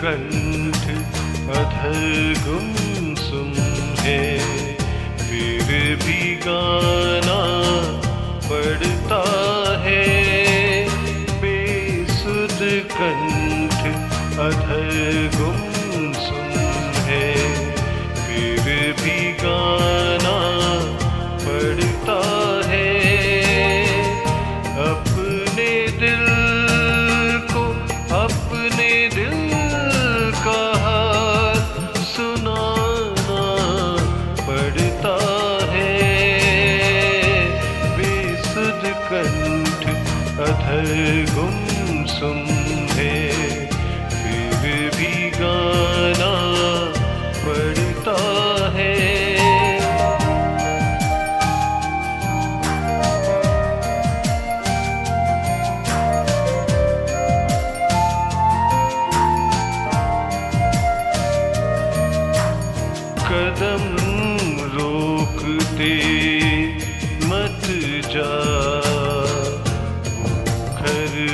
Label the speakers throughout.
Speaker 1: कंठ अधर गुमसुम है फिर भी गाना पड़ता है। बेसुद कंठ अधर Welcome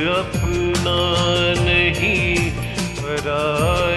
Speaker 1: अपना नहीं बरा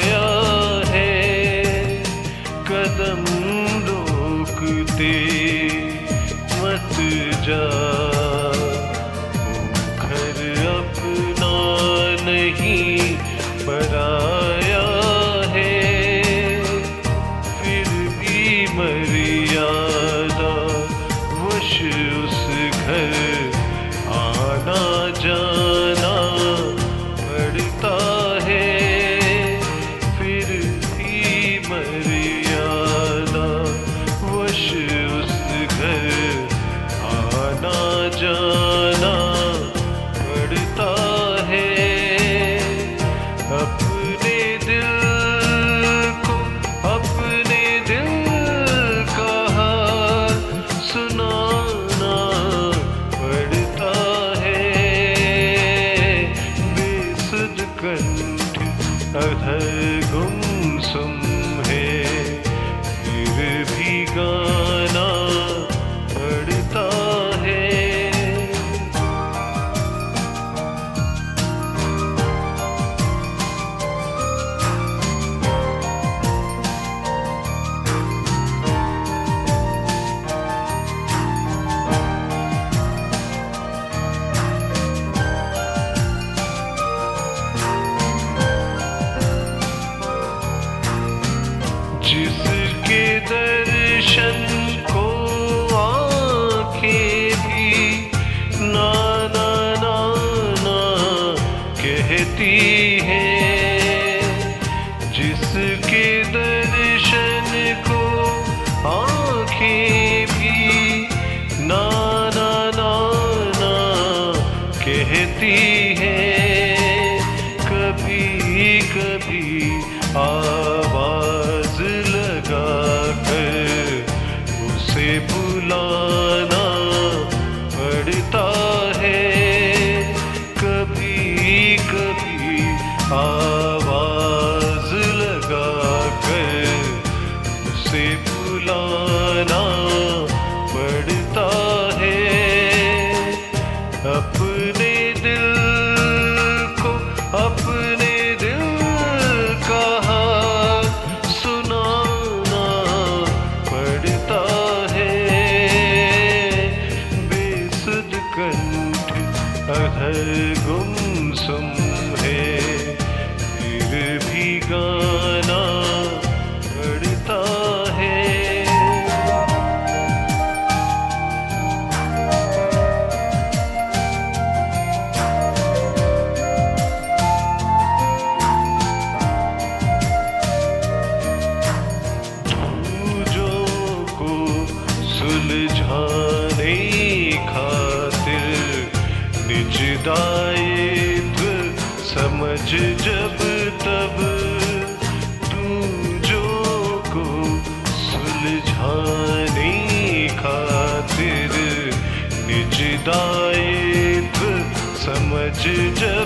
Speaker 1: अध गुंसुम् आवाज़ लगा कर उसे बुलाना पड़ता है। कभी कभी आ है गुमसुम दायित्व समझ जब तब तू जो को सुलझाने खातिर निज दायित्व समझ जब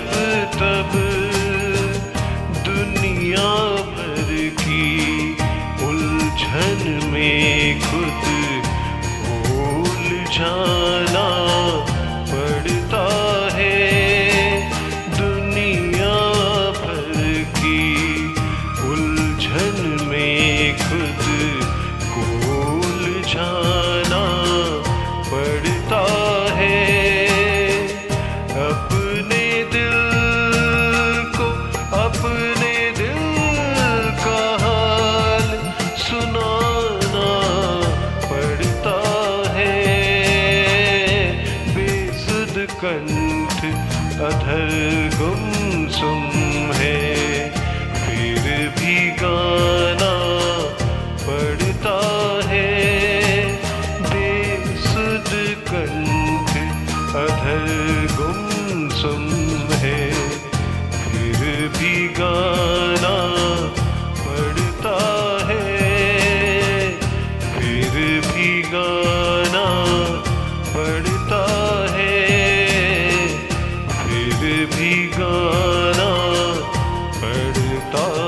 Speaker 1: कंठ अधर गुमसुम भी गाना फा